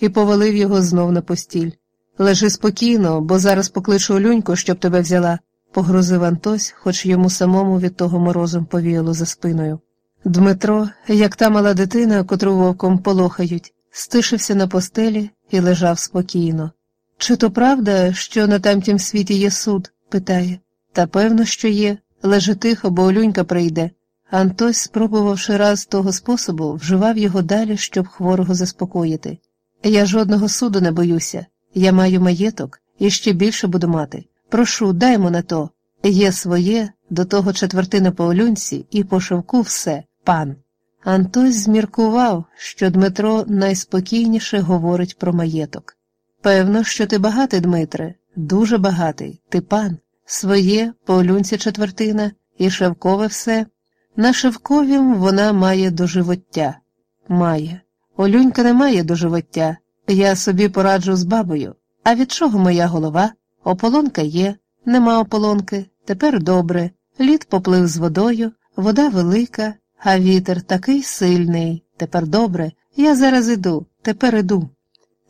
і повалив його знов на постіль. Лежи спокійно, бо зараз покличу Олюньку, щоб тебе взяла, погрозив Антось, хоч йому самому від того морозом повіяло за спиною. Дмитро, як та мала дитина, котру вовком полохають, стишився на постелі і лежав спокійно. Чи то правда, що на тамтім світі є суд? питає. Та певно, що є. Лежи тихо, бо Олюнька прийде. Антось, спробувавши раз того способу, вживав його далі, щоб хворого заспокоїти. Я жодного суду не боюся. Я маю маєток і ще більше буду мати. Прошу, даймо на то. Є своє, до того четвертина по олюнці і по шовку все, пан. Антось зміркував, що Дмитро найспокійніше говорить про маєток. Певно, що ти багатий, Дмитре, дуже багатий, ти пан, своє, по олюнці четвертина, і шевкове все. На шевковім вона має доживоття. Має. Олюнька не має доживоття. Я собі пораджу з бабою. А від чого моя голова? Ополонка є, нема ополонки, тепер добре. Лід поплив з водою, вода велика, а вітер такий сильний. Тепер добре. Я зараз іду, тепер іду.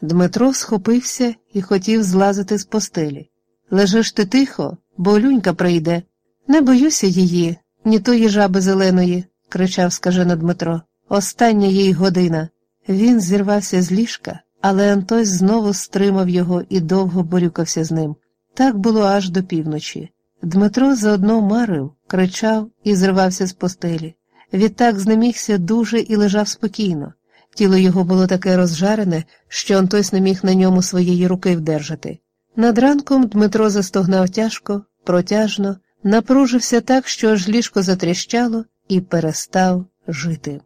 Дмитро схопився і хотів злазити з постелі. Лежиш ти тихо, бо Олюнька прийде. Не боюся її, ні тої жаби зеленої, кричав скажено Дмитро. Остання їй година. Він зірвався з ліжка, але Антось знову стримав його і довго борюкався з ним. Так було аж до півночі. Дмитро заодно марив, кричав і зривався з постелі. Відтак знемігся дуже і лежав спокійно. Тіло його було таке розжарене, що Антось не міг на ньому своєї руки вдержати. Над ранком Дмитро застогнав тяжко, протяжно, напружився так, що аж ліжко затріщало і перестав жити.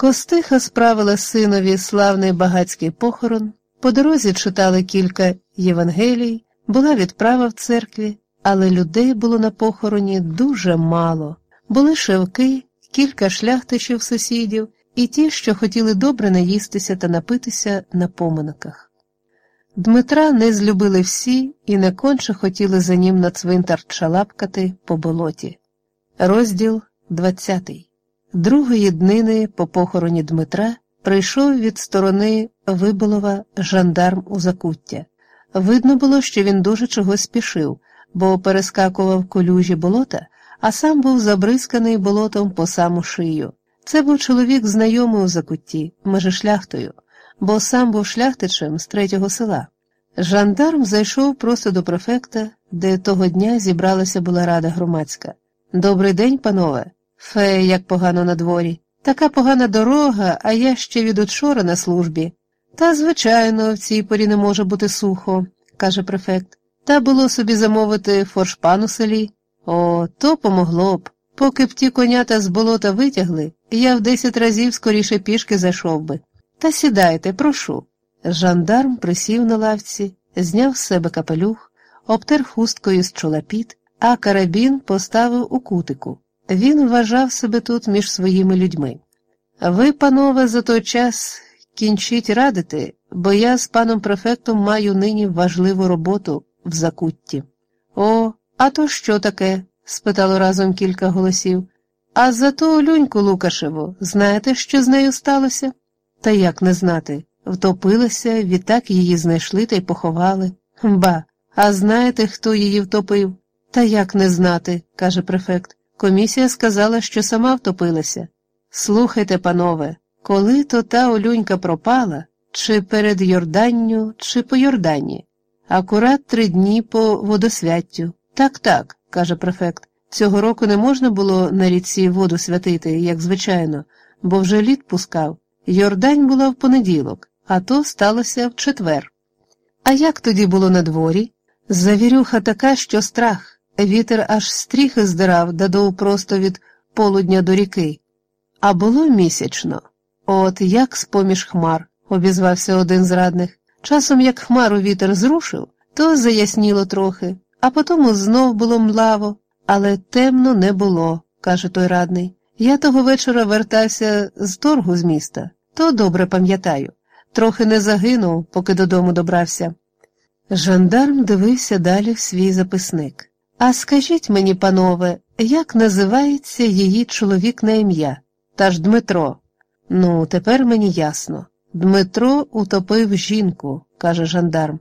Костиха справила синові славний багацький похорон, по дорозі читали кілька Євангелій, була відправа в церкві, але людей було на похороні дуже мало. Були шевки, кілька шляхтичів сусідів і ті, що хотіли добре наїстися та напитися на поминках. Дмитра не злюбили всі і не конче хотіли за ним на цвинтар чалапкати по болоті. Розділ 20 Другої днини по похороні Дмитра прийшов від сторони Виболова жандарм у закуття. Видно було, що він дуже чогось спішив, бо перескакував колюжі болота, а сам був забризканий болотом по саму шию. Це був чоловік знайомий у закутті, межи шляхтою, бо сам був шляхтичем з третього села. Жандарм зайшов просто до префекта, де того дня зібралася була рада громадська. Добрий день, панове. Фе, як погано на дворі. Така погана дорога, а я ще від учора на службі. Та, звичайно, в цій порі не може бути сухо, каже префект. Та було собі замовити форшпан у селі. О, то помогло б. Поки б ті конята з болота витягли, я в десять разів скоріше пішки зайшов би. Та сідайте, прошу. Жандарм присів на лавці, зняв з себе капелюх, обтер хусткою з чолапіт, а карабін поставив у кутику. Він вважав себе тут між своїми людьми. Ви, панове, за той час кінчіть радити, бо я з паном префектом маю нині важливу роботу в закутті. О, а то що таке? спитало разом кілька голосів. А за ту Люньку Лукашеву, знаєте, що з нею сталося? Та як не знати? Втопилася, відтак її знайшли та й поховали. Ба, а знаєте, хто її втопив? Та як не знати, каже префект. Комісія сказала, що сама втопилася. Слухайте, панове, коли то та Олюнька пропала, чи перед Йорданню, чи по Йордані, акурат три дні по водосвяттю. Так, так, каже префект. Цього року не можна було на річці воду святити, як звичайно, бо вже лід пускав. Йордань була в понеділок, а то сталося в четвер. А як тоді було на дворі? Завірюха така, що страх. Вітер аж стріхи здирав, дадов просто від полудня до ріки. А було місячно. От як з поміж хмар, обізвався один з радних. Часом, як хмару вітер зрушив, то заясніло трохи, а потому знов було млаво, але темно не було, каже той радний. Я того вечора вертався з торгу з міста, то добре пам'ятаю. Трохи не загинув, поки додому добрався. Жандарм дивився далі в свій записник. А скажіть мені, панове, як називається її чоловік на ім'я? Та ж Дмитро. Ну, тепер мені ясно. Дмитро утопив жінку, каже жандарм.